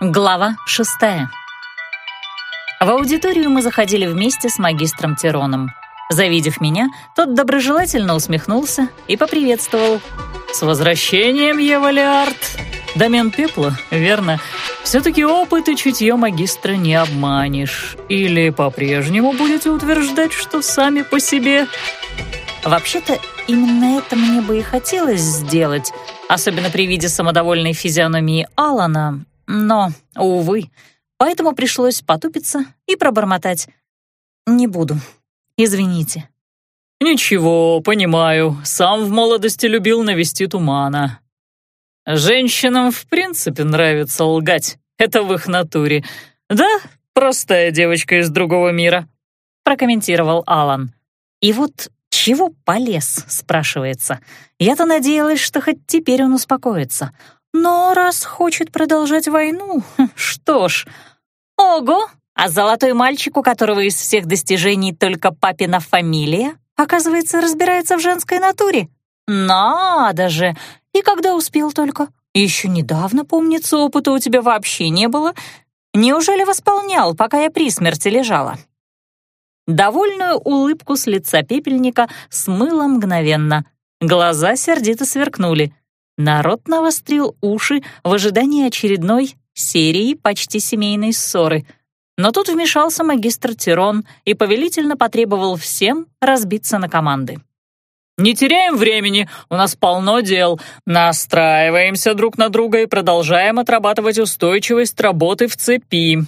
Глава шестая. В аудиторию мы заходили вместе с магистром Тироном. Завидев меня, тот доброжелательно усмехнулся и поприветствовал. «С возвращением, Ева Леард!» «Домен пепла, верно. Все-таки опыт и чутье магистра не обманешь. Или по-прежнему будете утверждать, что сами по себе?» Вообще-то, именно это мне бы и хотелось сделать, особенно при виде самодовольной физиономии Алана, но, увы, поэтому пришлось потупиться и пробормотать. «Не буду. Извините». «Ничего, понимаю. Сам в молодости любил навести тумана. Женщинам в принципе нравится лгать. Это в их натуре. Да, простая девочка из другого мира», — прокомментировал Алан. И вот чего полез, спрашивается. Я-то надеялась, что хоть теперь он успокоится. Но раз хочет продолжать войну, что ж... Ого! А золотой мальчик, у которого из всех достижений только папина фамилия, оказывается, разбирается в женской натуре. Надо же! И когда успел только? Еще недавно, помнится, опыта у тебя вообще не было. Неужели восполнял, пока я при смерти лежала? Довольную улыбку с лица пепельника смыло мгновенно. Глаза сердито сверкнули. Народ навострил уши в ожидании очередной серии почти семейной ссоры. Но тут вмешался магистр Тирон и повелительно потребовал всем разбиться на команды. «Не теряем времени, у нас полно дел. Настраиваемся друг на друга и продолжаем отрабатывать устойчивость работы в цепи».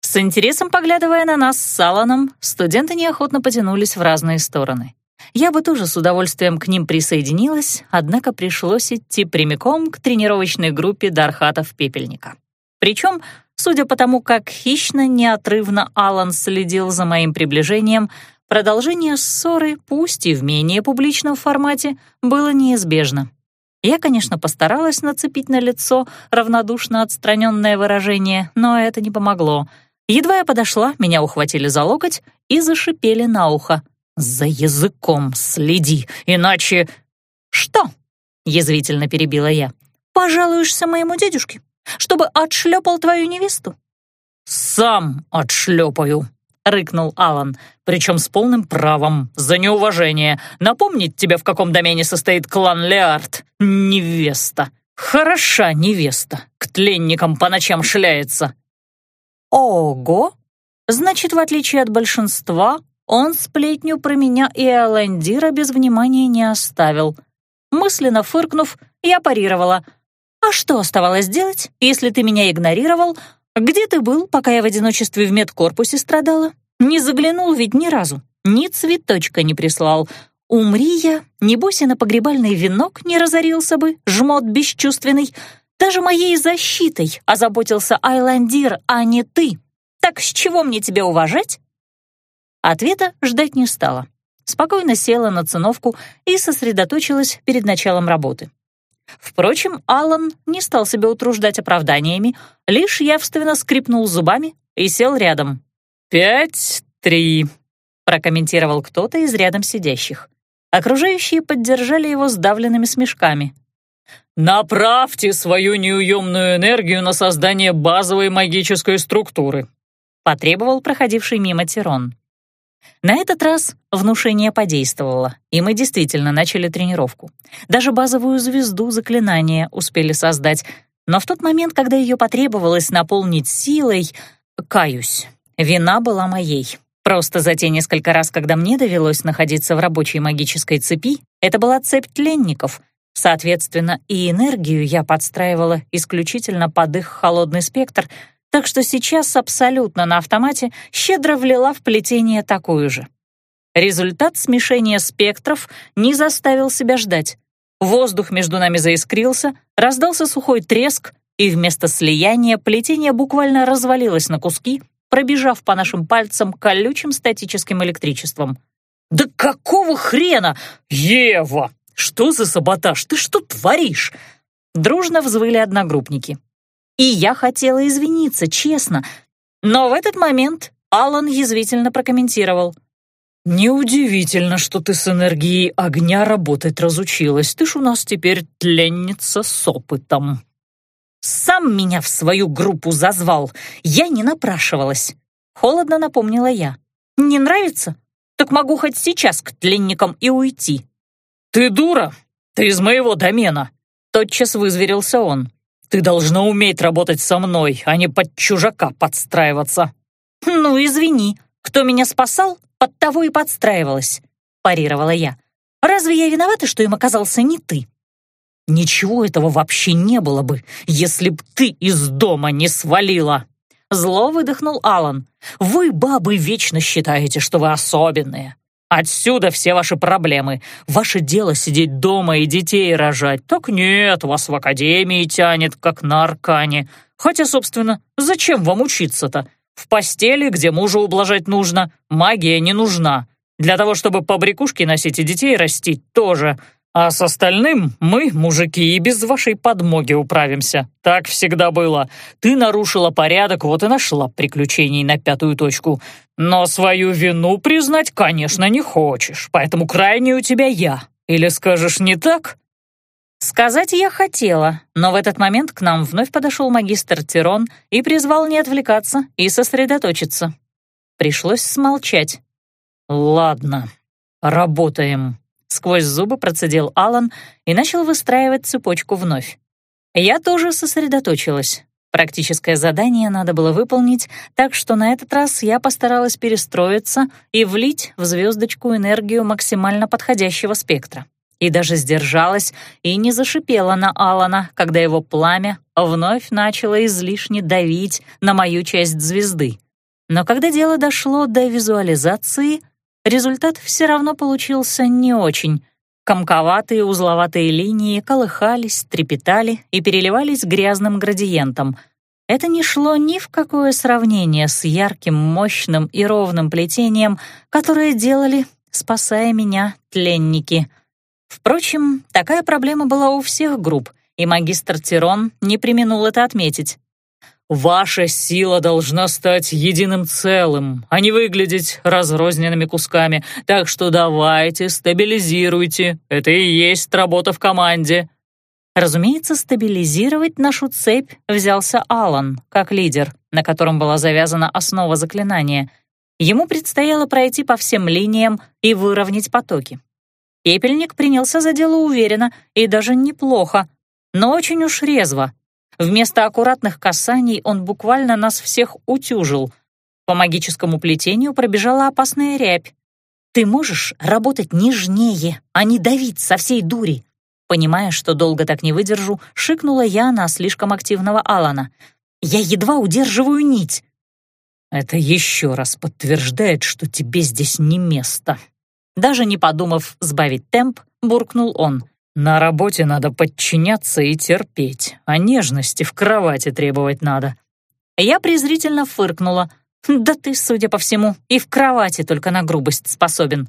С интересом поглядывая на нас с Саланом, студенты неохотно потянулись в разные стороны. Я бы тоже с удовольствием к ним присоединилась, однако пришлось идти прямиком к тренировочной группе Дархатов-Пепельника. Причем, судя по тому, как хищно, неотрывно Алан следил за моим приближением, продолжение ссоры, пусть и в менее публичном формате, было неизбежно. Я, конечно, постаралась нацепить на лицо равнодушно отстраненное выражение, но это не помогло. Едва я подошла, меня ухватили за локоть и зашипели на ухо. «За языком следи, иначе...» «Что?» — язвительно перебила я. «Пожалуешься моему дедушке, чтобы отшлепал твою невесту?» «Сам отшлепаю», — рыкнул Алан, причем с полным правом, за неуважение. «Напомнить тебе, в каком домене состоит клан Леард? Невеста. Хороша невеста, к тленникам по ночам шляется». «Ого! Значит, в отличие от большинства, он сплетню про меня и Элендира без внимания не оставил. Мысленно фыркнув, я парировала. «А что оставалось делать, если ты меня игнорировал? Где ты был, пока я в одиночестве в медкорпусе страдала? Не заглянул ведь ни разу, ни цветочка не прислал. Умри я, небось и на погребальный венок не разорился бы, жмот бесчувственный. Даже моей защитой озаботился Айландир, а не ты. Так с чего мне тебя уважать?» Ответа ждать не стала. Спокойно села на циновку и сосредоточилась перед началом работы. Впрочем, Аллан не стал себя утруждать оправданиями, лишь явственно скрипнул зубами и сел рядом. «Пять, три», — прокомментировал кто-то из рядом сидящих. Окружающие поддержали его сдавленными смешками. «Направьте свою неуемную энергию на создание базовой магической структуры», — потребовал проходивший мимо Тирон. На этот раз внушение подействовало, и мы действительно начали тренировку. Даже базовую звезду заклинания успели создать, но в тот момент, когда ее потребовалось наполнить силой, каюсь, вина была моей. Просто за те несколько раз, когда мне довелось находиться в рабочей магической цепи, это была цепь тленников. Соответственно, и энергию я подстраивала исключительно под их холодный спектр — так что сейчас абсолютно на автомате щедро влила в плетение такую же. Результат смешения спектров не заставил себя ждать. Воздух между нами заискрился, раздался сухой треск, и вместо слияния плетение буквально развалилось на куски, пробежав по нашим пальцам колючим статическим электричеством. «Да какого хрена? Ева! Что за саботаж? Ты что творишь?» Дружно взвыли одногруппники. И я хотела извиниться, честно. Но в этот момент Алан язвительно прокомментировал. «Неудивительно, что ты с энергией огня работать разучилась. Ты ж у нас теперь тленница с опытом». Сам меня в свою группу зазвал. Я не напрашивалась. Холодно напомнила я. Не нравится? Так могу хоть сейчас к тленникам и уйти. Ты дура! Ты из моего домена! Тотчас вызверился он. Ты должна уметь работать со мной, а не под чужака подстраиваться. Ну, извини, кто меня спасал, под того и подстраивалась, парировала я. Разве я виновата, что им оказался не ты? Ничего этого вообще не было бы, если б ты из дома не свалила. Зло выдохнул Алан. Вы, бабы, вечно считаете, что вы особенные. Отсюда все ваши проблемы. Ваше дело сидеть дома и детей рожать. Так нет, вас в академии тянет, как на аркане. Хотя, собственно, зачем вам учиться-то? В постели, где мужа ублажать нужно, магия не нужна. Для того, чтобы побрякушки носить и детей растить, тоже — а с остальным мы, мужики, и без вашей подмоги управимся. Так всегда было. Ты нарушила порядок, вот и нашла приключений на пятую точку. Но свою вину признать, конечно, не хочешь, поэтому крайне у тебя я. Или скажешь не так?» Сказать я хотела, но в этот момент к нам вновь подошел магистр Тирон и призвал не отвлекаться и сосредоточиться. Пришлось смолчать. «Ладно, работаем», Сквозь зубы процедил Алан и начал выстраивать цепочку вновь. Я тоже сосредоточилась. Практическое задание надо было выполнить, так что на этот раз я постаралась перестроиться и влить в звездочку энергию максимально подходящего спектра. И даже сдержалась и не зашипела на Алана, когда его пламя вновь начало излишне давить на мою часть звезды. Но когда дело дошло до визуализации, Результат все равно получился не очень. Комковатые узловатые линии колыхались, трепетали и переливались грязным градиентом. Это не шло ни в какое сравнение с ярким, мощным и ровным плетением, которое делали, спасая меня, тленники. Впрочем, такая проблема была у всех групп, и магистр Тирон не применул это отметить. Ваша сила должна стать единым целым, а не выглядеть разрозненными кусками, так что давайте, стабилизируйте, это и есть работа в команде». Разумеется, стабилизировать нашу цепь взялся Алан, как лидер, на котором была завязана основа заклинания. Ему предстояло пройти по всем линиям и выровнять потоки. Пепельник принялся за дело уверенно и даже неплохо, но очень уж резво, Вместо аккуратных касаний он буквально нас всех утюжил. По магическому плетению пробежала опасная рябь. «Ты можешь работать нежнее, а не давить со всей дури!» Понимая, что долго так не выдержу, шикнула я на слишком активного Алана. «Я едва удерживаю нить!» «Это еще раз подтверждает, что тебе здесь не место». Даже не подумав сбавить темп, буркнул он. На работе надо подчиняться и терпеть, а нежности в кровати требовать надо. Я презрительно фыркнула. Да ты, судя по всему, и в кровати только на грубость способен.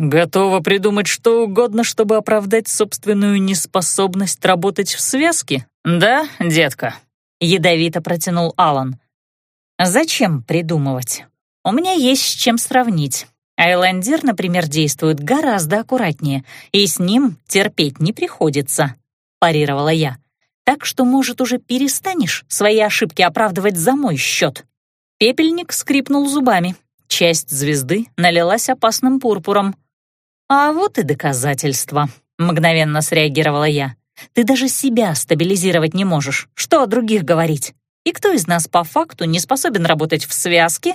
Готова придумать что угодно, чтобы оправдать собственную неспособность работать в связке? Да, детка? Ядовито протянул Алан. Зачем придумывать? У меня есть с чем сравнить. Айландир, например, действует гораздо аккуратнее, и с ним терпеть не приходится», — парировала я. «Так что, может, уже перестанешь свои ошибки оправдывать за мой счет?» Пепельник скрипнул зубами. Часть звезды налилась опасным пурпуром. «А вот и доказательство», — мгновенно среагировала я. «Ты даже себя стабилизировать не можешь. Что о других говорить? И кто из нас по факту не способен работать в связке?»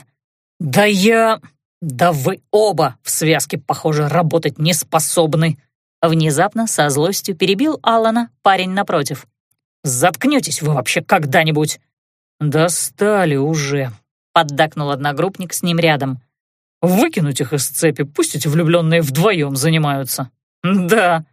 «Да я...» «Да вы оба в связке, похоже, работать не способны!» Внезапно со злостью перебил Алана парень напротив. «Заткнетесь вы вообще когда-нибудь!» «Достали уже!» — поддакнул одногруппник с ним рядом. «Выкинуть их из цепи, пусть эти влюбленные вдвоем занимаются!» «Да!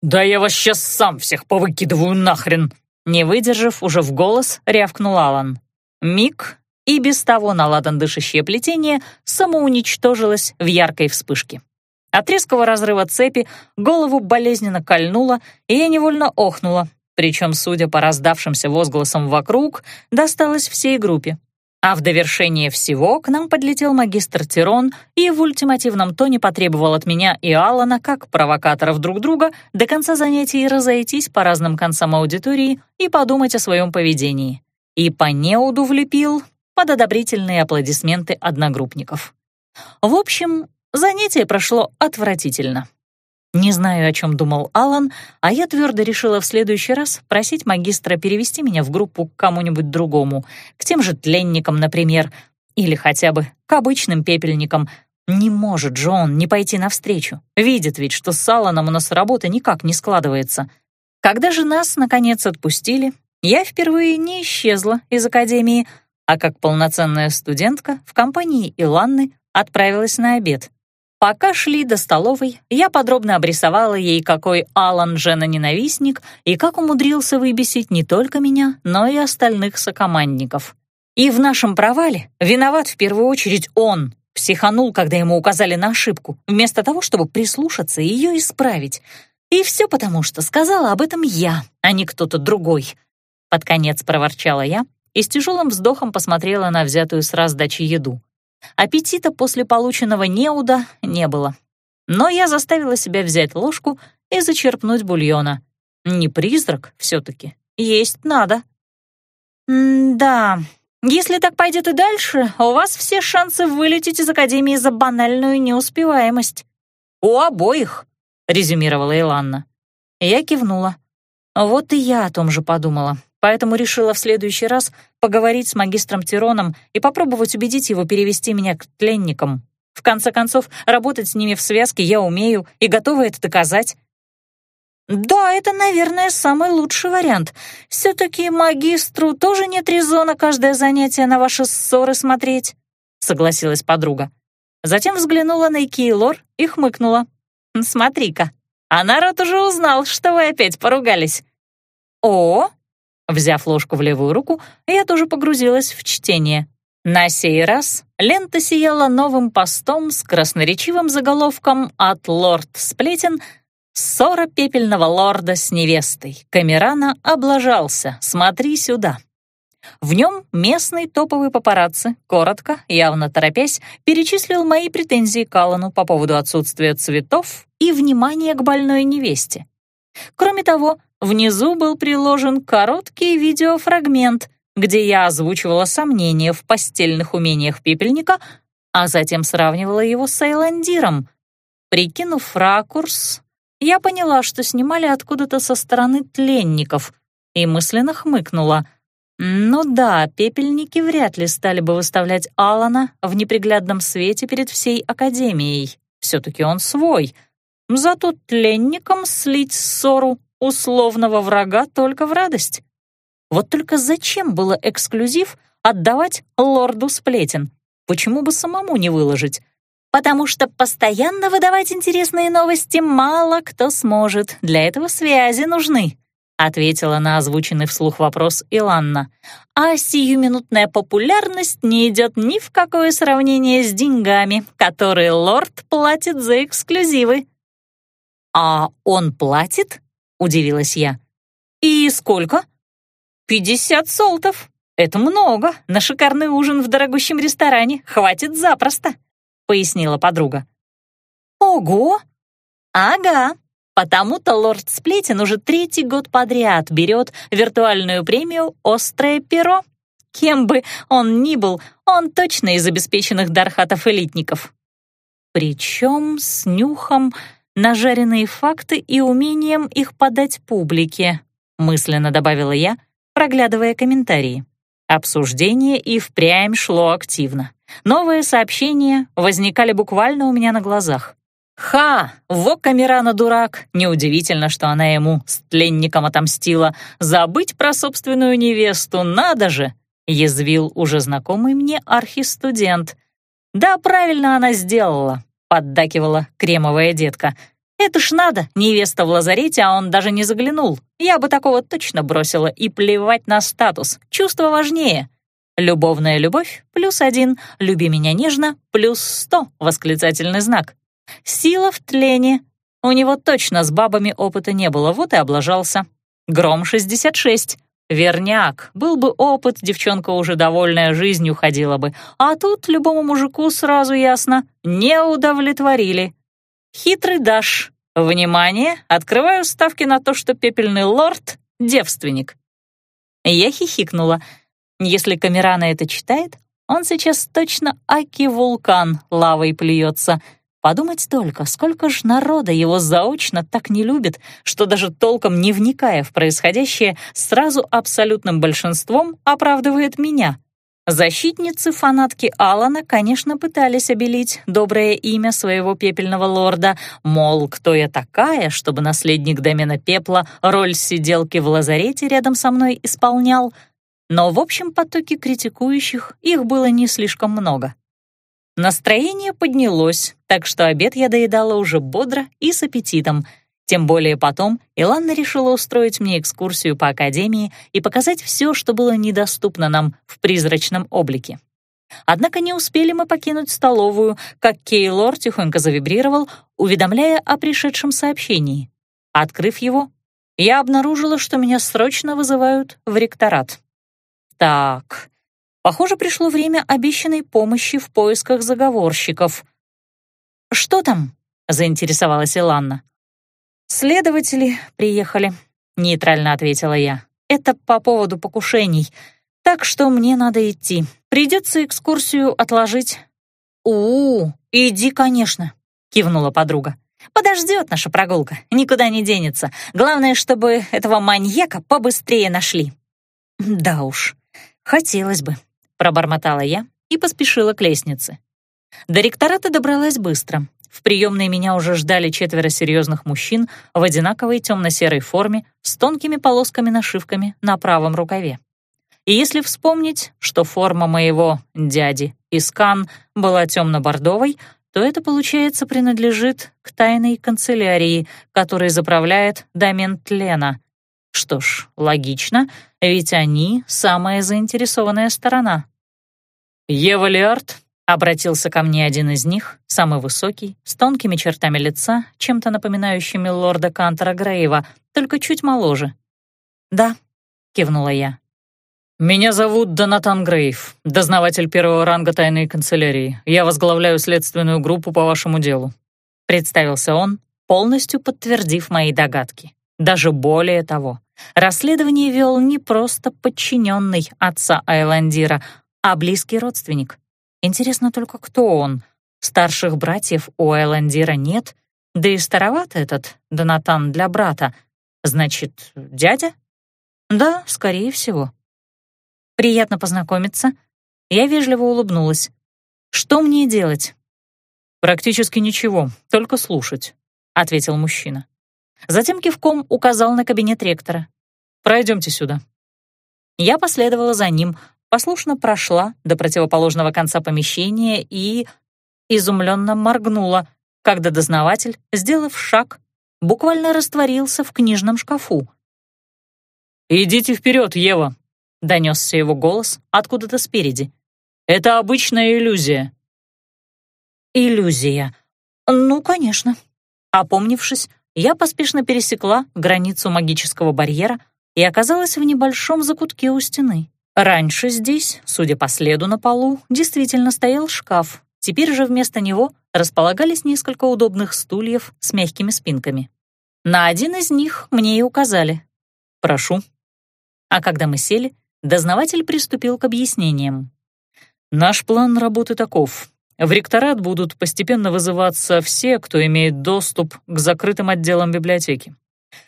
Да я вас сейчас сам всех повыкидываю нахрен!» Не выдержав, уже в голос рявкнул Алан. Миг, и без того наладан дышащее плетение самоуничтожилось в яркой вспышке. От резкого разрыва цепи голову болезненно кольнуло, и я невольно охнула, причем, судя по раздавшимся возгласам вокруг, досталось всей группе. А в довершение всего к нам подлетел магистр Тирон и в ультимативном тоне потребовал от меня и Алана, как провокаторов друг друга, до конца занятий разойтись по разным концам аудитории и подумать о своем поведении. И по неуду влепил под одобрительные аплодисменты одногруппников. В общем, занятие прошло отвратительно. Не знаю, о чем думал Алан, а я твердо решила в следующий раз просить магистра перевести меня в группу к кому-нибудь другому, к тем же тленникам, например, или хотя бы к обычным пепельникам. Не может же он не пойти навстречу. Видит ведь, что с Аланом у нас работа никак не складывается. Когда же нас, наконец, отпустили, я впервые не исчезла из академии, а как полноценная студентка в компании Иланны отправилась на обед. Пока шли до столовой, я подробно обрисовала ей, какой Алан жена-ненавистник и как умудрился выбесить не только меня, но и остальных сокомандников. И в нашем провале виноват в первую очередь он, психанул, когда ему указали на ошибку, вместо того, чтобы прислушаться и ее исправить. И все потому, что сказала об этом я, а не кто-то другой. Под конец проворчала я и с тяжелым вздохом посмотрела на взятую с раздачи еду. Аппетита после полученного неуда не было. Но я заставила себя взять ложку и зачерпнуть бульона. Не призрак все-таки, есть надо. «Да, если так пойдет и дальше, у вас все шансы вылететь из Академии за банальную неуспеваемость». «У обоих», — резюмировала Иланна. Я кивнула. Вот и я о том же подумала поэтому решила в следующий раз поговорить с магистром Тироном и попробовать убедить его перевести меня к тленникам. В конце концов, работать с ними в связке я умею и готова это доказать. «Да, это, наверное, самый лучший вариант. Все-таки магистру тоже нет резона каждое занятие на ваши ссоры смотреть», — согласилась подруга. Затем взглянула на Кейлор и хмыкнула. «Смотри-ка, а народ уже узнал, что вы опять поругались». «О, Взяв ложку в левую руку, я тоже погрузилась в чтение. На сей раз лента сияла новым постом с красноречивым заголовком от «Лорд Сплетен» «Ссора пепельного лорда с невестой. Камерана облажался. Смотри сюда». В нем местный топовый папарацци, коротко, явно торопясь, перечислил мои претензии к Аллану по поводу отсутствия цветов и внимания к больной невесте. Кроме того, Внизу был приложен короткий видеофрагмент, где я озвучивала сомнения в постельных умениях пепельника, а затем сравнивала его с Эйландиром. Прикинув ракурс, я поняла, что снимали откуда-то со стороны тленников, и мысленно хмыкнула. Ну да, пепельники вряд ли стали бы выставлять Алана в неприглядном свете перед всей Академией. Все-таки он свой. Зато тленникам слить ссору условного врага только в радость. Вот только зачем было эксклюзив отдавать лорду сплетен? Почему бы самому не выложить? Потому что постоянно выдавать интересные новости мало кто сможет. Для этого связи нужны, ответила на озвученный вслух вопрос Иланна. А сиюминутная популярность не идет ни в какое сравнение с деньгами, которые лорд платит за эксклюзивы. А он платит? Удивилась я. «И сколько?» «Пятьдесят солтов. Это много. На шикарный ужин в дорогущем ресторане хватит запросто», — пояснила подруга. «Ого! Ага, потому-то лорд Сплетен уже третий год подряд берет виртуальную премию «Острое перо». Кем бы он ни был, он точно из обеспеченных дархатов-элитников. Причем с нюхом нажаренные факты и умением их подать публике», мысленно добавила я, проглядывая комментарии. Обсуждение и впрямь шло активно. Новые сообщения возникали буквально у меня на глазах. «Ха! Во Камерана дурак! Неудивительно, что она ему с тленником отомстила. Забыть про собственную невесту, надо же!» — язвил уже знакомый мне архистудент. «Да, правильно она сделала поддакивала кремовая детка. «Это ж надо, невеста в лазарете, а он даже не заглянул. Я бы такого точно бросила, и плевать на статус. Чувство важнее. Любовная любовь — плюс один, люби меня нежно — плюс сто, восклицательный знак. Сила в тлене. У него точно с бабами опыта не было, вот и облажался. Гром 66. Верняк, был бы опыт, девчонка уже довольная жизнью ходила бы, а тут любому мужику сразу ясно — не удовлетворили. Хитрый Даш. Внимание, открываю ставки на то, что пепельный лорд — девственник. Я хихикнула. Если Камерана это читает, он сейчас точно аки-вулкан лавой плюется — Подумать только, сколько ж народа его заочно так не любит, что даже толком не вникая в происходящее, сразу абсолютным большинством оправдывает меня. Защитницы-фанатки Алана, конечно, пытались обелить доброе имя своего пепельного лорда, мол, кто я такая, чтобы наследник домена пепла роль сиделки в лазарете рядом со мной исполнял, но в общем потоке критикующих их было не слишком много. Настроение поднялось, так что обед я доедала уже бодро и с аппетитом. Тем более потом Иланна решила устроить мне экскурсию по академии и показать все, что было недоступно нам в призрачном облике. Однако не успели мы покинуть столовую, как Кейлор тихонько завибрировал, уведомляя о пришедшем сообщении. Открыв его, я обнаружила, что меня срочно вызывают в ректорат. Так, Похоже, пришло время обещанной помощи в поисках заговорщиков. «Что там?» — заинтересовалась Иланна. «Следователи приехали», — нейтрально ответила я. «Это по поводу покушений, так что мне надо идти. Придется экскурсию отложить». «У-у, иди, конечно», — кивнула подруга. «Подождет наша прогулка, никуда не денется. Главное, чтобы этого маньяка побыстрее нашли». «Да уж, хотелось бы», пробормотала я и поспешила к лестнице. До ректората добралась быстро. В приемной меня уже ждали четверо серьезных мужчин в одинаковой темно-серой форме с тонкими полосками-нашивками на правом рукаве. И если вспомнить, что форма моего дяди Искан была темно-бордовой, то это, получается, принадлежит к тайной канцелярии, которой заправляет домен Тлена. Что ж, логично, ведь они — самая заинтересованная сторона. «Ева Лиард?» — обратился ко мне один из них, самый высокий, с тонкими чертами лица, чем-то напоминающими лорда Кантера Грейва, только чуть моложе. «Да», — кивнула я. «Меня зовут Донатан Грейв, дознаватель первого ранга тайной канцелярии. Я возглавляю следственную группу по вашему делу», — представился он, полностью подтвердив мои догадки. Даже более того, расследование вел не просто подчиненный отца Айландира, а близкий родственник. Интересно только, кто он. Старших братьев у Эландира нет, да и староват этот Донатан для брата. Значит, дядя? Да, скорее всего. Приятно познакомиться. Я вежливо улыбнулась. Что мне делать? Практически ничего, только слушать, ответил мужчина. Затем кивком указал на кабинет ректора. Пройдемте сюда. Я последовала за ним, послушно прошла до противоположного конца помещения и изумленно моргнула, когда дознаватель, сделав шаг, буквально растворился в книжном шкафу. «Идите вперед, Ева!» — донесся его голос откуда-то спереди. «Это обычная иллюзия». «Иллюзия. Ну, конечно». Опомнившись, я поспешно пересекла границу магического барьера и оказалась в небольшом закутке у стены. Раньше здесь, судя по следу на полу, действительно стоял шкаф. Теперь же вместо него располагались несколько удобных стульев с мягкими спинками. На один из них мне и указали. «Прошу». А когда мы сели, дознаватель приступил к объяснениям. «Наш план работы таков. В ректорат будут постепенно вызываться все, кто имеет доступ к закрытым отделам библиотеки.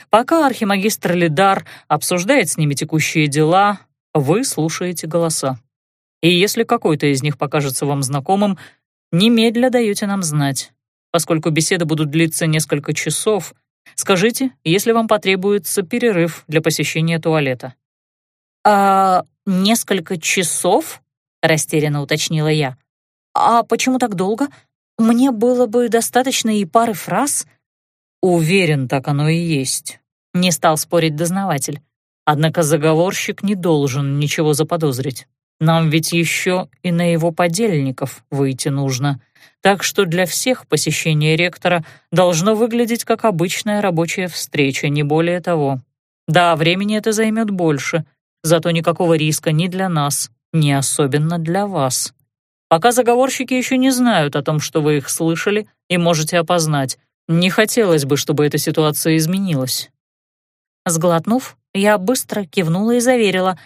Пока архимагистр Лидар обсуждает с ними текущие дела, вы слушаете голоса. И если какой-то из них покажется вам знакомым, немедля даете нам знать. Поскольку беседы будут длиться несколько часов, скажите, если вам потребуется перерыв для посещения туалета. «А несколько часов?» — растерянно уточнила я. «А почему так долго? Мне было бы достаточно и пары фраз». «Уверен, так оно и есть», — не стал спорить дознаватель. Однако заговорщик не должен ничего заподозрить. Нам ведь еще и на его подельников выйти нужно. Так что для всех посещение ректора должно выглядеть как обычная рабочая встреча, не более того. Да, времени это займет больше, зато никакого риска ни для нас, ни особенно для вас. Пока заговорщики еще не знают о том, что вы их слышали и можете опознать. Не хотелось бы, чтобы эта ситуация изменилась». Сглотнув, я быстро кивнула и заверила.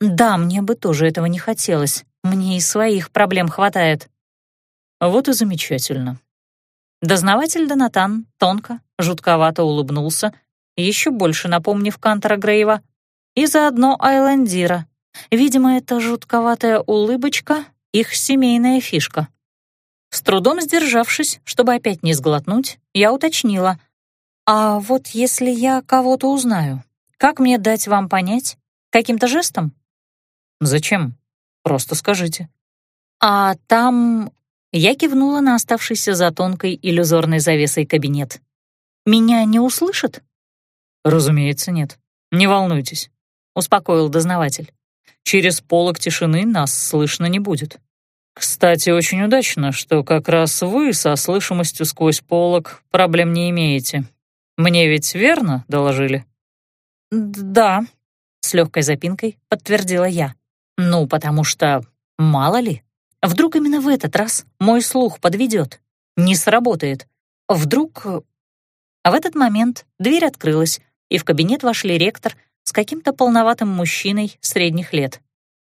«Да, мне бы тоже этого не хотелось. Мне и своих проблем хватает». Вот и замечательно. Дознаватель Донатан тонко, жутковато улыбнулся, еще больше напомнив Кантора Грейва, и заодно Айлендира. Видимо, эта жутковатая улыбочка — их семейная фишка. С трудом сдержавшись, чтобы опять не сглотнуть, я уточнила. «А вот если я кого-то узнаю, как мне дать вам понять? Каким-то жестом?» «Зачем? Просто скажите». «А там я кивнула на оставшийся за тонкой иллюзорной завесой кабинет. «Меня не услышат?» «Разумеется, нет. Не волнуйтесь», — успокоил дознаватель. «Через полок тишины нас слышно не будет. Кстати, очень удачно, что как раз вы со слышимостью сквозь полок проблем не имеете. Мне ведь верно доложили?» «Да», — с легкой запинкой подтвердила я. «Ну, потому что мало ли». Вдруг именно в этот раз мой слух подведет, не сработает. Вдруг... А в этот момент дверь открылась, и в кабинет вошли ректор с каким-то полноватым мужчиной средних лет.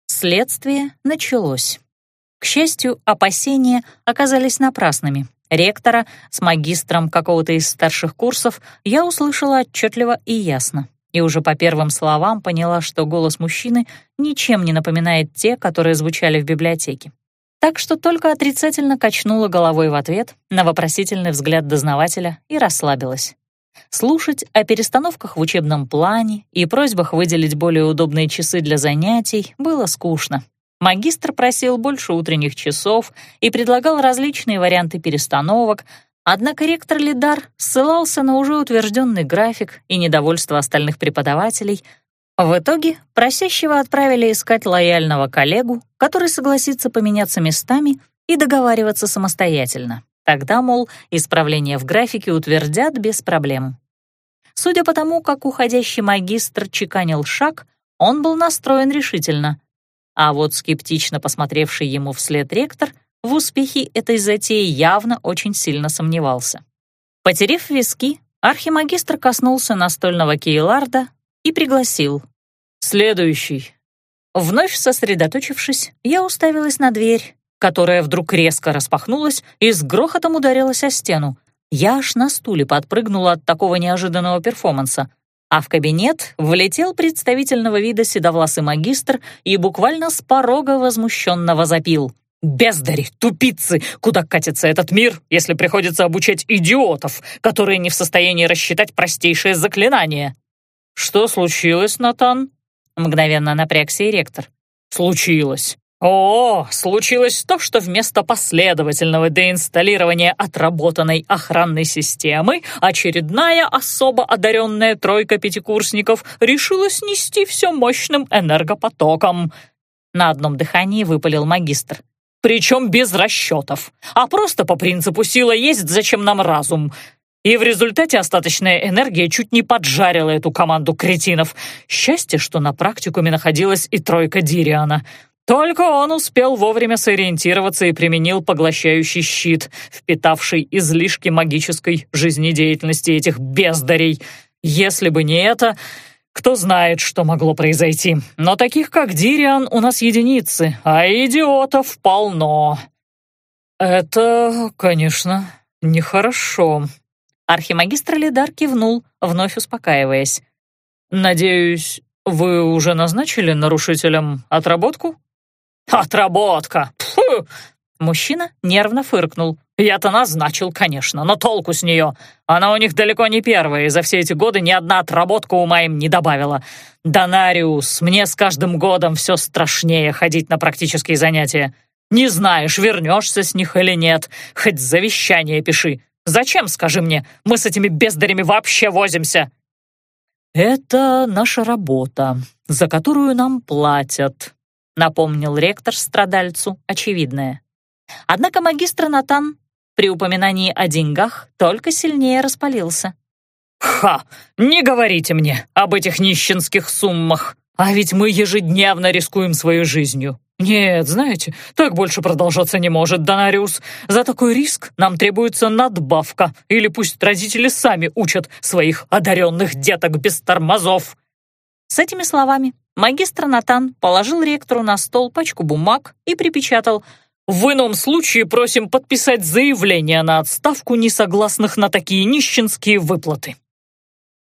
Следствие началось. К счастью, опасения оказались напрасными. Ректора с магистром какого-то из старших курсов я услышала отчетливо и ясно. И уже по первым словам поняла, что голос мужчины ничем не напоминает те, которые звучали в библиотеке так что только отрицательно качнула головой в ответ на вопросительный взгляд дознавателя и расслабилась. Слушать о перестановках в учебном плане и просьбах выделить более удобные часы для занятий было скучно. Магистр просил больше утренних часов и предлагал различные варианты перестановок, однако ректор Лидар ссылался на уже утвержденный график и недовольство остальных преподавателей, в итоге просящего отправили искать лояльного коллегу, который согласится поменяться местами и договариваться самостоятельно. Тогда, мол, исправления в графике утвердят без проблем. Судя по тому, как уходящий магистр чеканил шаг, он был настроен решительно. А вот скептично посмотревший ему вслед ректор в успехе этой затеи явно очень сильно сомневался. Потерев виски, архимагистр коснулся настольного кейларда, и пригласил. «Следующий». Вновь сосредоточившись, я уставилась на дверь, которая вдруг резко распахнулась и с грохотом ударилась о стену. Я аж на стуле подпрыгнула от такого неожиданного перформанса, а в кабинет влетел представительного вида седовласый магистр и буквально с порога возмущенно возопил. «Бездари, тупицы! Куда катится этот мир, если приходится обучать идиотов, которые не в состоянии рассчитать простейшее заклинание?» «Что случилось, Натан?» Мгновенно напрягся ректор. «Случилось. О, случилось то, что вместо последовательного деинсталлирования отработанной охранной системы очередная особо одаренная тройка пятикурсников решила снести все мощным энергопотоком». На одном дыхании выпалил магистр. «Причем без расчетов, а просто по принципу «сила есть, зачем нам разум?» И в результате остаточная энергия чуть не поджарила эту команду кретинов. Счастье, что на практикуме находилась и тройка Дириана. Только он успел вовремя сориентироваться и применил поглощающий щит, впитавший излишки магической жизнедеятельности этих бездарей. Если бы не это, кто знает, что могло произойти. Но таких, как Дириан, у нас единицы, а идиотов полно. Это, конечно, нехорошо, Архимагистр Лидар кивнул, вновь успокаиваясь. «Надеюсь, вы уже назначили нарушителям отработку?» «Отработка! Фу!» Мужчина нервно фыркнул. «Я-то назначил, конечно, но толку с нее. Она у них далеко не первая, и за все эти годы ни одна отработка ума им не добавила. Донариус, мне с каждым годом все страшнее ходить на практические занятия. Не знаешь, вернешься с них или нет, хоть завещание пиши. Зачем, скажи мне, мы с этими бездарями вообще возимся?» «Это наша работа, за которую нам платят», — напомнил ректор страдальцу очевидное. Однако магистр Натан при упоминании о деньгах только сильнее распалился. «Ха! Не говорите мне об этих нищенских суммах!» А ведь мы ежедневно рискуем своей жизнью. Нет, знаете, так больше продолжаться не может, Донариус. За такой риск нам требуется надбавка, или пусть родители сами учат своих одаренных деток без тормозов». С этими словами магистр Натан положил ректору на стол пачку бумаг и припечатал «В ином случае просим подписать заявление на отставку несогласных на такие нищенские выплаты».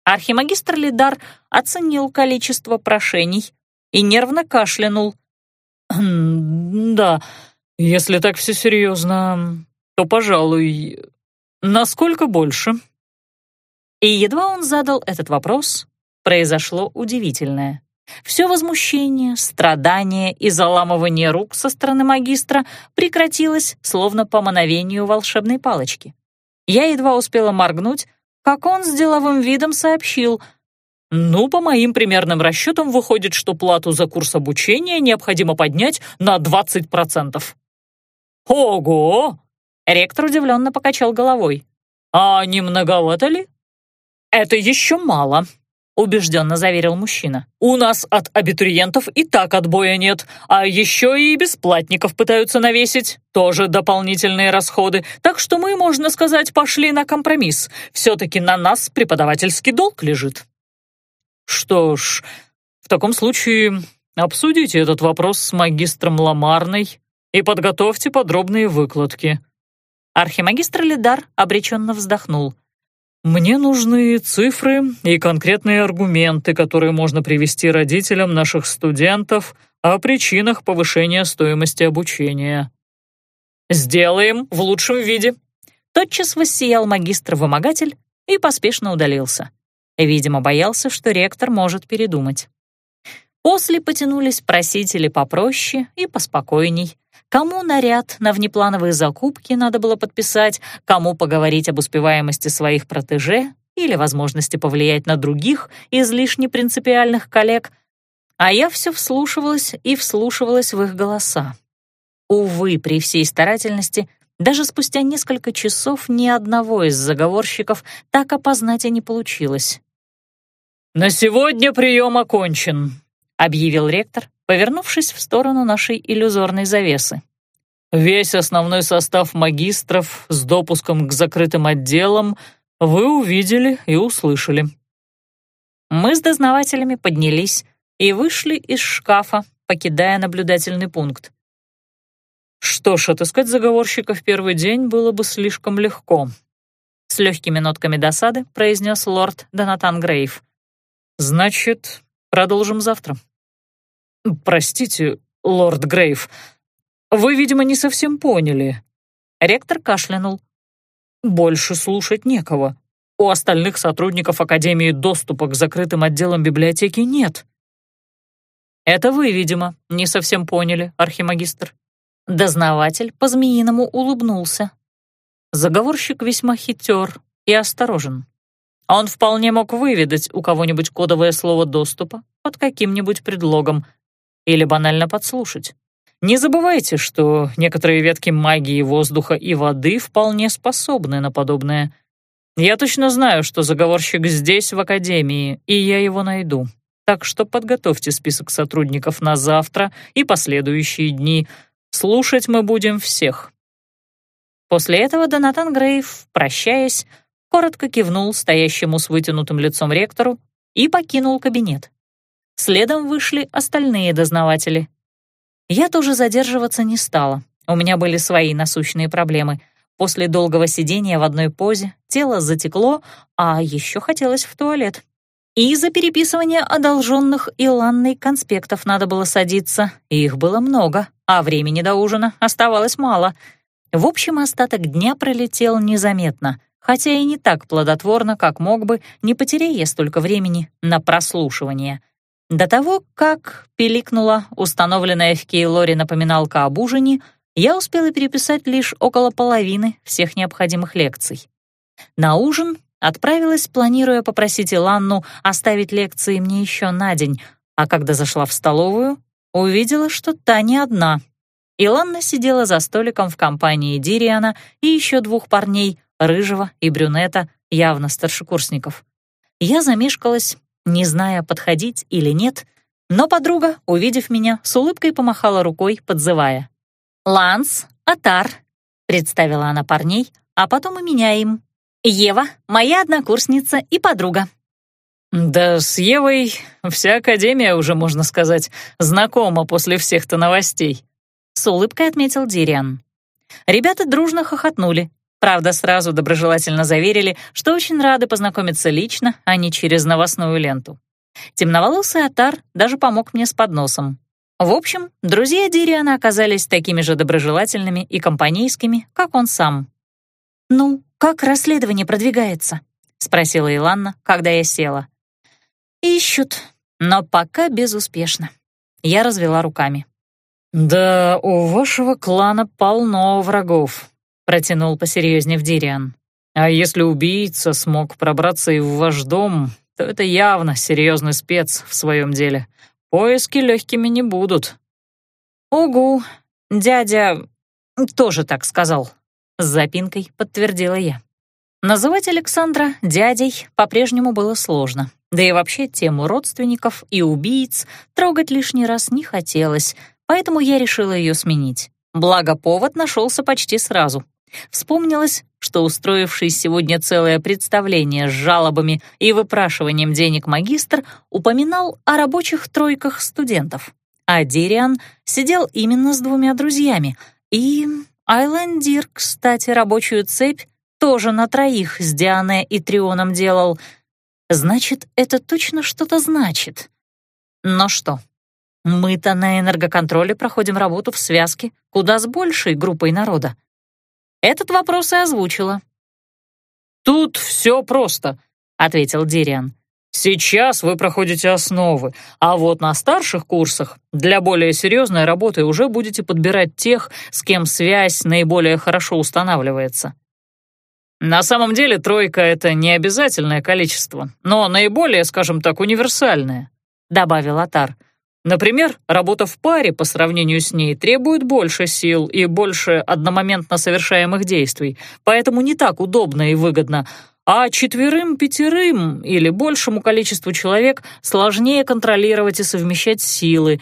Архимагистр Лидар оценил количество прошений и нервно кашлянул. «Да, если так все серьезно, то, пожалуй, насколько больше?» И едва он задал этот вопрос, произошло удивительное. Все возмущение, страдание и заламывание рук со стороны магистра прекратилось, словно по мановению волшебной палочки. Я едва успела моргнуть, как он с деловым видом сообщил — ну, по моим примерным расчетам, выходит, что плату за курс обучения необходимо поднять на 20%. Ого! Ректор удивленно покачал головой. А не многовато ли? Это еще мало, убежденно заверил мужчина. «У нас от абитуриентов и так отбоя нет, а еще и бесплатников пытаются навесить. Тоже дополнительные расходы. Так что мы, можно сказать, пошли на компромисс. Все-таки на нас преподавательский долг лежит». «Что ж, в таком случае обсудите этот вопрос с магистром Ламарной и подготовьте подробные выкладки». Архимагистр Лидар обреченно вздохнул. «Мне нужны цифры и конкретные аргументы, которые можно привести родителям наших студентов о причинах повышения стоимости обучения». «Сделаем в лучшем виде», — тотчас воссиял магистр-вымогатель и поспешно удалился. Видимо, боялся, что ректор может передумать. После потянулись просители попроще и поспокойней. Кому наряд на внеплановые закупки надо было подписать, кому поговорить об успеваемости своих протеже или возможности повлиять на других излишне принципиальных коллег. А я все вслушивалась и вслушивалась в их голоса. Увы, при всей старательности, даже спустя несколько часов ни одного из заговорщиков так опознать и не получилось. «На сегодня прием окончен», — объявил ректор, повернувшись в сторону нашей иллюзорной завесы. «Весь основной состав магистров с допуском к закрытым отделам вы увидели и услышали». Мы с дознавателями поднялись и вышли из шкафа, покидая наблюдательный пункт. Что ж, отыскать заговорщика в первый день было бы слишком легко. С легкими нотками досады произнес лорд Донатан Грейв. Значит, продолжим завтра. Простите, лорд Грейв, вы, видимо, не совсем поняли. Ректор кашлянул. Больше слушать некого. У остальных сотрудников Академии доступа к закрытым отделам библиотеки нет. Это вы, видимо, не совсем поняли, архимагистр. Дознаватель по-змеиному улыбнулся. Заговорщик весьма хитер и осторожен. Он вполне мог выведать у кого-нибудь кодовое слово доступа под каким-нибудь предлогом или банально подслушать. Не забывайте, что некоторые ветки магии воздуха и воды вполне способны на подобное. Я точно знаю, что заговорщик здесь, в Академии, и я его найду. Так что подготовьте список сотрудников на завтра и последующие дни. Слушать мы будем всех. После этого Донатан Грейв, прощаясь, коротко кивнул стоящему с вытянутым лицом ректору и покинул кабинет. Следом вышли остальные дознаватели. Я тоже задерживаться не стала. У меня были свои насущные проблемы. После долгого сидения в одной позе тело затекло, а еще хотелось в туалет. И за переписывание одолженных Иланной конспектов надо было садиться. Их было много, а времени до ужина оставалось мало. В общем, остаток дня пролетел незаметно хотя и не так плодотворно, как мог бы, не потеряя столько времени на прослушивание. До того, как пиликнула установленная в Кейлоре напоминалка об ужине, я успела переписать лишь около половины всех необходимых лекций. На ужин отправилась, планируя попросить Иланну оставить лекции мне еще на день, а когда зашла в столовую, увидела, что та не одна. Иланна сидела за столиком в компании Дириана и еще двух парней, рыжего и брюнета, явно старшекурсников. Я замешкалась, не зная, подходить или нет, Но подруга, увидев меня, с улыбкой помахала рукой, подзывая. «Ланс, Атар», — представила она парней, а потом и меня им. «Ева, моя однокурсница и подруга». «Да с Евой вся Академия уже, можно сказать, знакома после всех-то новостей», — с улыбкой отметил Дириан. Ребята дружно хохотнули. Правда, сразу доброжелательно заверили, что очень рады познакомиться лично, а не через новостную ленту. Темноволосый Атар даже помог мне с подносом. В общем, друзья Дириана оказались такими же доброжелательными и компанейскими, как он сам. «Ну, как расследование продвигается?» — спросила Иланна, когда я села. «Ищут, но пока безуспешно». Я развела руками. «Да у вашего клана полно врагов», — протянул посерьезнее Дириан. «А если убийца смог пробраться и в ваш дом, то это явно серьезный спец в своем деле. Поиски легкими не будут». «Угу, дядя тоже так сказал», — с запинкой подтвердила я. Называть Александра дядей по-прежнему было сложно, да и вообще тему родственников и убийц трогать лишний раз не хотелось, поэтому я решила ее сменить. Благо, повод нашелся почти сразу. Вспомнилось, что устроивший сегодня целое представление с жалобами и выпрашиванием денег магистр упоминал о рабочих тройках студентов. А Дириан сидел именно с двумя друзьями, и Айландир, кстати, рабочую цепь тоже на троих с Дианой и Трионом делал. Значит, это точно что-то значит. Но что? Мы-то на энергоконтроле проходим работу в связке куда с большей группой народа. Этот вопрос и озвучила. «Тут все просто», — ответил Дириан. «Сейчас вы проходите основы, а вот на старших курсах для более серьезной работы уже будете подбирать тех, с кем связь наиболее хорошо устанавливается». На самом деле тройка — это не обязательное количество, но наиболее, скажем так, универсальное», — добавил Атар. «Например, работа в паре по сравнению с ней требует больше сил и больше одномоментно совершаемых действий, поэтому не так удобно и выгодно, а четверым-пятерым или большему количеству человек сложнее контролировать и совмещать силы.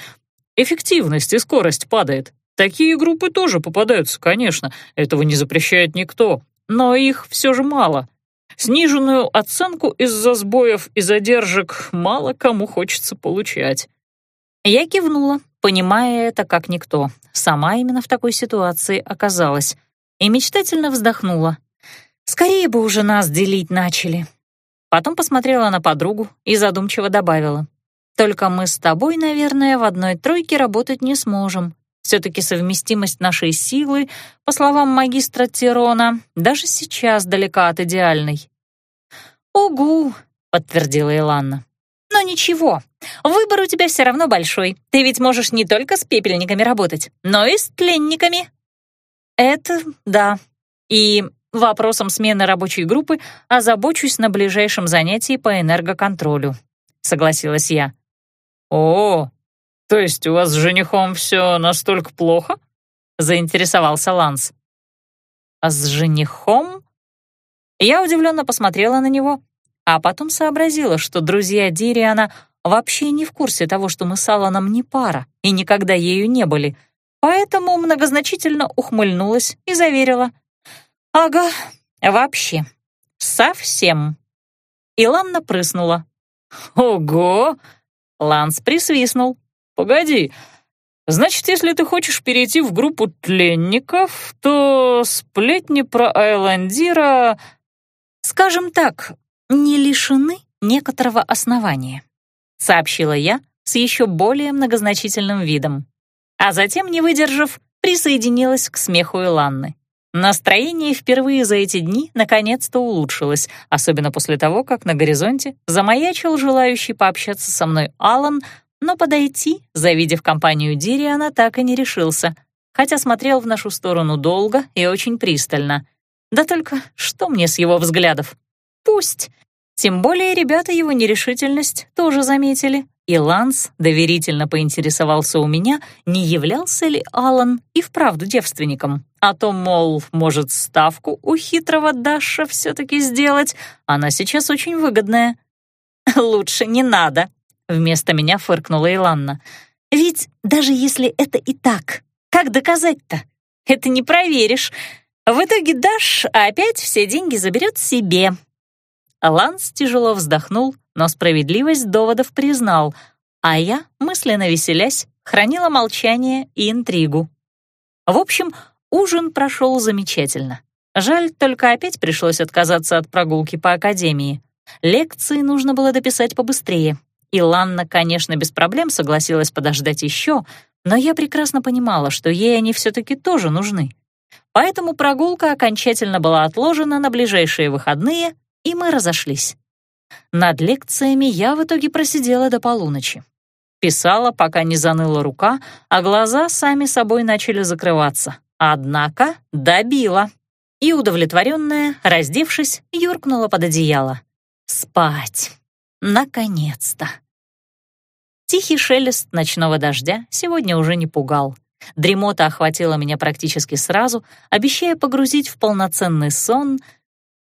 Эффективность и скорость падает. Такие группы тоже попадаются, конечно, этого не запрещает никто, но их все же мало. Сниженную оценку из-за сбоев и задержек мало кому хочется получать. Я кивнула, понимая это как никто. Сама именно в такой ситуации оказалась. И мечтательно вздохнула. Скорее бы уже нас делить начали. Потом посмотрела на подругу и задумчиво добавила. «Только мы с тобой, наверное, в одной тройке работать не сможем. Все-таки совместимость нашей силы, по словам магистра Тирона, даже сейчас далека от идеальной. «Угу», — подтвердила Иланна. «Но ничего, выбор у тебя все равно большой. Ты ведь можешь не только с пепельниками работать, но и с тленниками». «Это да. И вопросом смены рабочей группы озабочусь на ближайшем занятии по энергоконтролю», — согласилась я. «О, «То есть у вас с женихом все настолько плохо?» — заинтересовался Ланс. «А с женихом?» Я удивленно посмотрела на него, а потом сообразила, что друзья Дириана вообще не в курсе того, что мы с Алланом не пара и никогда ею не были, поэтому многозначительно ухмыльнулась и заверила. «Ага, вообще, совсем». И Ланна прыснула. «Ого!» Ланс присвистнул. «Погоди, значит, если ты хочешь перейти в группу тленников, то сплетни про Айландира...» «Скажем так, не лишены некоторого основания», — сообщила я с еще более многозначительным видом. А затем, не выдержав, присоединилась к смеху Иланны. Настроение впервые за эти дни наконец-то улучшилось, особенно после того, как на горизонте замаячил желающий пообщаться со мной Алан, но подойти, завидев компанию Дириана, так и не решился, хотя смотрел в нашу сторону долго и очень пристально. Да только что мне с его взглядов? Пусть. Тем более ребята его нерешительность тоже заметили, и Ланс доверительно поинтересовался у меня, не являлся ли Алан и вправду девственником. А то, мол, может, ставку у хитрого Даша все таки сделать, она сейчас очень выгодная. «Лучше не надо», Вместо меня фыркнула Иланна. «Ведь даже если это и так, как доказать-то? Это не проверишь. В итоге Даш опять все деньги заберет себе». Ланс тяжело вздохнул, но справедливость доводов признал, а я, мысленно веселясь, хранила молчание и интригу. В общем, ужин прошел замечательно. Жаль, только опять пришлось отказаться от прогулки по академии. Лекции нужно было дописать побыстрее, и Ланна, конечно, без проблем согласилась подождать еще, но я прекрасно понимала, что ей они все-таки тоже нужны. Поэтому прогулка окончательно была отложена на ближайшие выходные, и мы разошлись. Над лекциями я в итоге просидела до полуночи. Писала, пока не заныла рука, а глаза сами собой начали закрываться. Однако добила. И удовлетворенная, раздевшись, юркнула под одеяло. Спать. Наконец-то. Тихий шелест ночного дождя сегодня уже не пугал. Дремота охватила меня практически сразу, обещая погрузить в полноценный сон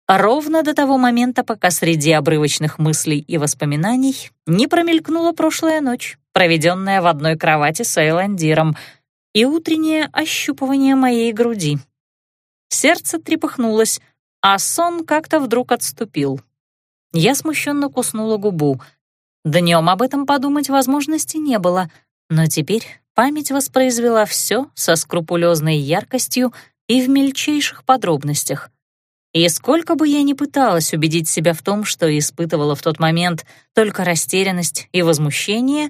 ровно до того момента, пока среди обрывочных мыслей и воспоминаний не промелькнула прошлая ночь, проведенная в одной кровати с Эйландиром, и утреннее ощупывание моей груди. Сердце трепыхнулось, а сон как-то вдруг отступил. Я смущенно куснула губу — Днем об этом подумать возможности не было, но теперь память воспроизвела все со скрупулезной яркостью и в мельчайших подробностях. И сколько бы я ни пыталась убедить себя в том, что испытывала в тот момент только растерянность и возмущение,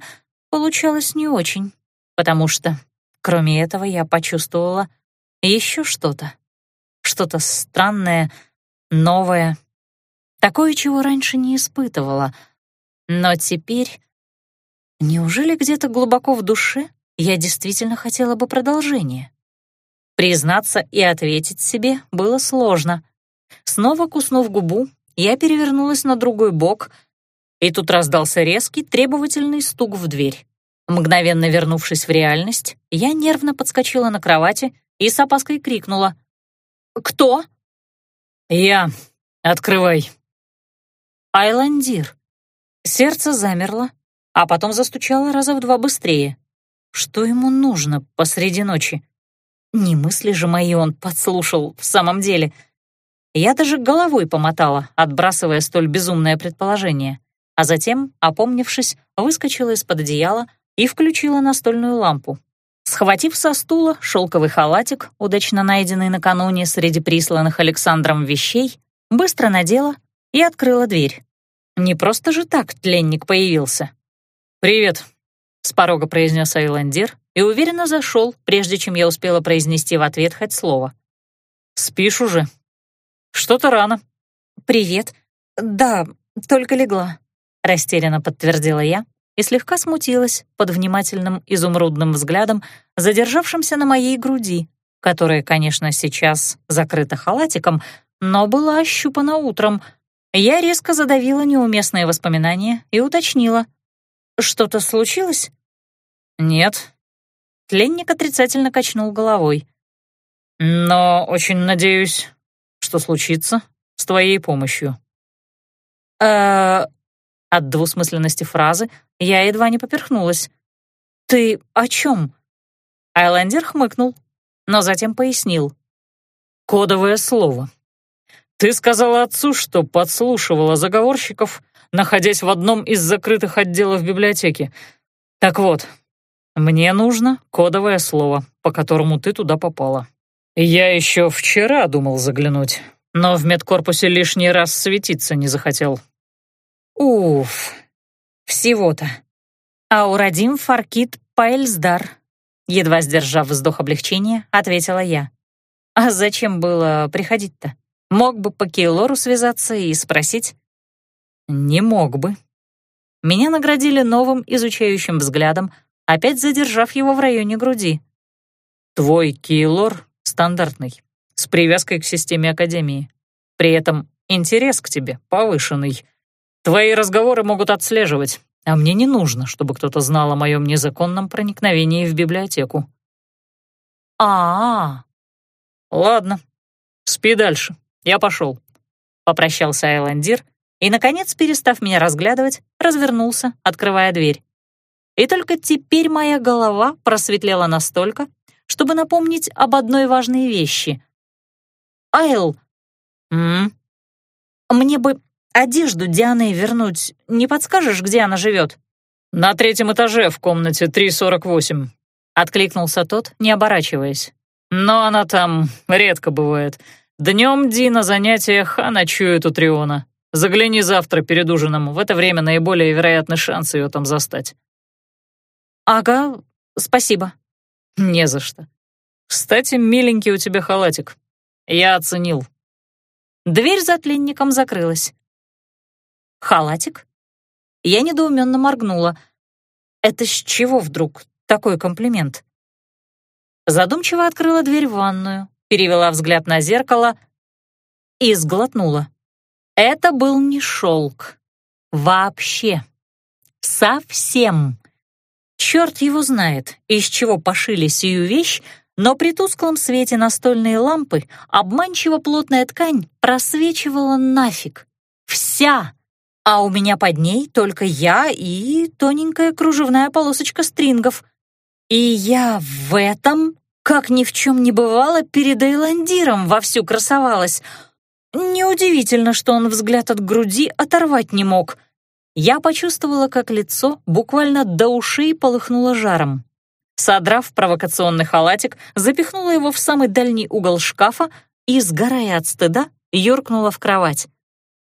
получалось не очень, потому что, кроме этого, я почувствовала еще что-то. Что-то странное, новое. Такое, чего раньше не испытывала — но теперь... Неужели где-то глубоко в душе я действительно хотела бы продолжения? Признаться и ответить себе было сложно. Снова куснув губу, я перевернулась на другой бок, и тут раздался резкий, требовательный стук в дверь. Мгновенно вернувшись в реальность, я нервно подскочила на кровати и с опаской крикнула. «Кто?» «Я. Открывай». «Айландир». Сердце замерло, а потом застучало раза в два быстрее. Что ему нужно посреди ночи? Не мысли же мои он подслушал в самом деле. Я даже головой помотала, отбрасывая столь безумное предположение, а затем, опомнившись, выскочила из-под одеяла и включила настольную лампу. Схватив со стула шелковый халатик, удачно найденный накануне среди присланных Александром вещей, быстро надела и открыла дверь. Не просто же так тленник появился. «Привет», — с порога произнес Айландир и уверенно зашел, прежде чем я успела произнести в ответ хоть слово. «Спишь уже? Что-то рано». «Привет. Да, только легла», — растерянно подтвердила я и слегка смутилась под внимательным изумрудным взглядом, задержавшимся на моей груди, которая, конечно, сейчас закрыта халатиком, но была ощупана утром — я резко задавила неуместные воспоминания и уточнила. «Что-то случилось?» «Нет». Тленник отрицательно качнул головой. «Но очень надеюсь, что случится с твоей помощью». «Э-э...» От двусмысленности фразы я едва не поперхнулась. «Ты о чем?» Айлендер хмыкнул, но затем пояснил. «Кодовое слово. Ты сказала отцу, что подслушивала заговорщиков, находясь в одном из закрытых отделов библиотеки. Так вот, мне нужно кодовое слово, по которому ты туда попала. Я еще вчера думал заглянуть, но в медкорпусе лишний раз светиться не захотел. Уф, всего-то. Аурадим Фаркит Пайльсдар. Едва сдержав вздох облегчения, ответила я. А зачем было приходить-то? Мог бы по Кейлору связаться и спросить? Не мог бы. Меня наградили новым изучающим взглядом, опять задержав его в районе груди. Твой Кейлор стандартный, с привязкой к системе Академии. При этом интерес к тебе повышенный. Твои разговоры могут отслеживать, а мне не нужно, чтобы кто-то знал о моем незаконном проникновении в библиотеку. А, -а, -а. Ладно, спи дальше. «Я пошел», — попрощался Айландир и, наконец, перестав меня разглядывать, развернулся, открывая дверь. И только теперь моя голова просветлела настолько, чтобы напомнить об одной важной вещи. «Айл!» «М? Мне бы одежду Дианы вернуть. Не подскажешь, где она живет?» «На третьем этаже в комнате 348», — откликнулся тот, не оборачиваясь. «Но она там редко бывает. Днем Ди на занятиях, а ночует у Триона. Загляни завтра перед ужином. В это время наиболее вероятный шанс ее там застать». «Ага, спасибо». «Не за что. Кстати, миленький у тебя халатик. Я оценил». Дверь за тленником закрылась. «Халатик?» Я недоуменно моргнула. «Это с чего вдруг такой комплимент?» Задумчиво открыла дверь в ванную, перевела взгляд на зеркало и сглотнула. Это был не шелк. Вообще. Совсем. Черт его знает, из чего пошили сию вещь, но при тусклом свете настольной лампы обманчиво плотная ткань просвечивала нафиг. Вся! А у меня под ней только я и тоненькая кружевная полосочка стрингов. И я в этом, как ни в чем не бывало, перед Эйландиром вовсю красовалась. Неудивительно, что он взгляд от груди оторвать не мог — я почувствовала, как лицо буквально до ушей полыхнуло жаром. Содрав провокационный халатик, запихнула его в самый дальний угол шкафа и, сгорая от стыда, юркнула в кровать.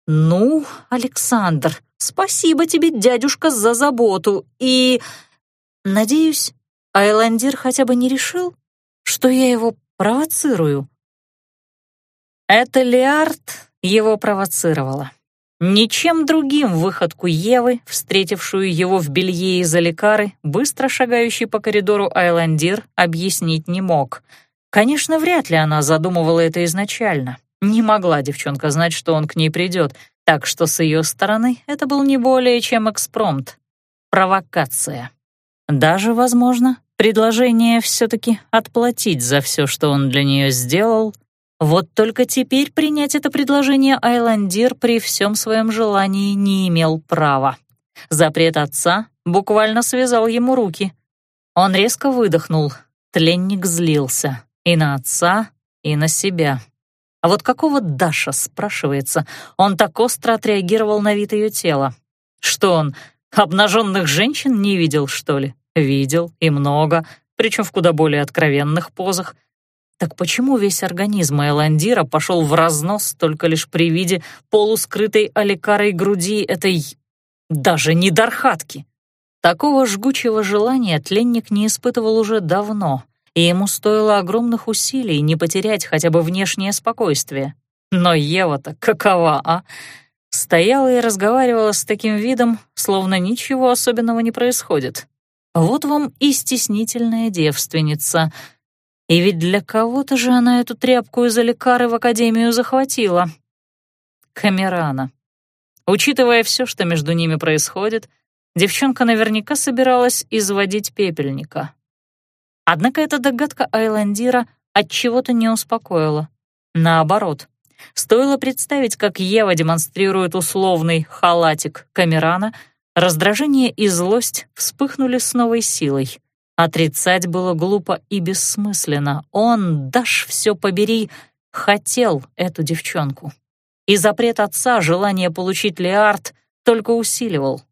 «Ну, Александр, спасибо тебе, дядюшка, за заботу и...» «Надеюсь, Айландир хотя бы не решил, что я его провоцирую?» Это Лиард его провоцировала. Ничем другим выходку Евы, встретившую его в белье из аликары, быстро шагающий по коридору Айландир, объяснить не мог. Конечно, вряд ли она задумывала это изначально. Не могла девчонка знать, что он к ней придет, так что с ее стороны это был не более чем экспромт. Провокация. Даже, возможно, предложение все-таки отплатить за все, что он для нее сделал — вот только теперь принять это предложение Айландир при всем своем желании не имел права. Запрет отца буквально связал ему руки. Он резко выдохнул. Тленник злился и на отца, и на себя. А вот какого Даша, спрашивается, он так остро отреагировал на вид ее тела? Что он, обнаженных женщин не видел, что ли? Видел, и много, причем в куда более откровенных позах — так почему весь организм Эландира пошел в разнос только лишь при виде полускрытой аликарой груди этой... даже не дархатки? Такого жгучего желания тленник не испытывал уже давно, и ему стоило огромных усилий не потерять хотя бы внешнее спокойствие. Но Ева-то какова, а? Стояла и разговаривала с таким видом, словно ничего особенного не происходит. Вот вам и стеснительная девственница — и ведь для кого-то же она эту тряпку из Аликары в Академию захватила. Камерана. Учитывая все, что между ними происходит, девчонка наверняка собиралась изводить пепельника. Однако эта догадка Айландира от чего-то не успокоила. Наоборот, стоило представить, как Ева демонстрирует условный халатик Камерана, раздражение и злость вспыхнули с новой силой. Отрицать было глупо и бессмысленно. Он, дашь все побери, хотел эту девчонку. И запрет отца, желание получить Леард, только усиливал.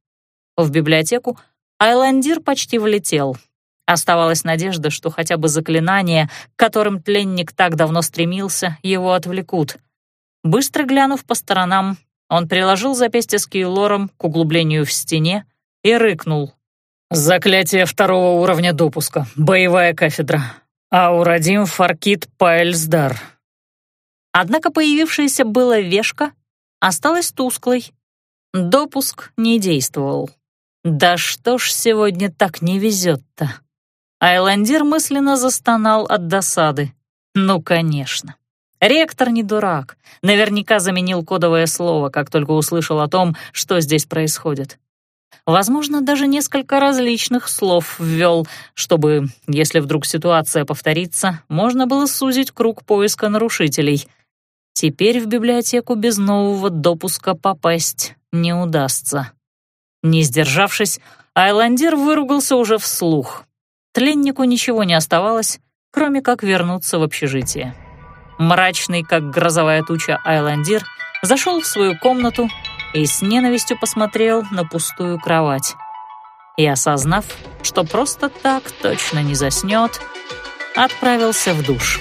В библиотеку Айландир почти влетел. Оставалась надежда, что хотя бы заклинания, к которым тленник так давно стремился, его отвлекут. Быстро глянув по сторонам, он приложил запястье с Кейлором к углублению в стене и рыкнул, Заклятие второго уровня допуска. Боевая кафедра. Аурадим Фаркит Паэльсдар. Однако появившаяся была вешка осталась тусклой. Допуск не действовал. Да что ж сегодня так не везет-то? Айландир мысленно застонал от досады. Ну, конечно. Ректор не дурак. Наверняка заменил кодовое слово, как только услышал о том, что здесь происходит. Возможно, даже несколько различных слов ввел, чтобы, если вдруг ситуация повторится, можно было сузить круг поиска нарушителей. Теперь в библиотеку без нового допуска попасть не удастся. Не сдержавшись, Айландир выругался уже вслух. Тленнику ничего не оставалось, кроме как вернуться в общежитие. Мрачный, как грозовая туча, Айландир зашел в свою комнату и с ненавистью посмотрел на пустую кровать. И, осознав, что просто так точно не заснет, отправился в душ.